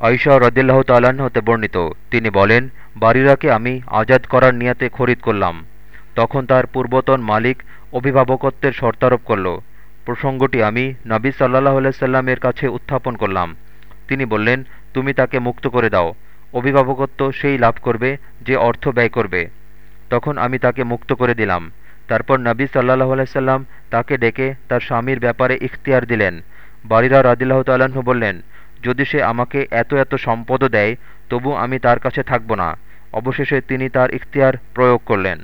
আইসা রদিল্লাহ তাল্লাহ্ন হতে বর্ণিত। তিনি বলেন, বারিরাকে আমি আজাদ করার নিয়াতে খরিদ করলাম। তখন তার পূর্বতন মালিক অভিভাবকত্বের শর্তারোপ করল। প্রসঙ্গটি আমি নবী সাল্লাহ আলাইসাল্লামের কাছে উত্থাপন করলাম। তিনি বললেন, তুমি তাকে মুক্ত করে দাও। অভিভাবকত্ব সেই লাভ করবে যে অর্থ ব্যয় করবে। তখন আমি তাকে মুক্ত করে দিলাম। তারপর নবী সাল্লাহ আলাইসাল্লাম তাকে ডেকে তার স্বামীর ব্যাপারে ইখতিয়ার দিলেন। বারিরা রাদিল্লাহ তাল্লাহ্ন বললেন যদি সে আমাকে এত এত সম্পদ দেয়, তবু আমি তার কাছে থাকব না। অবশেষে তিনি তার ইখতিয়ার প্রয়োগ করলেন।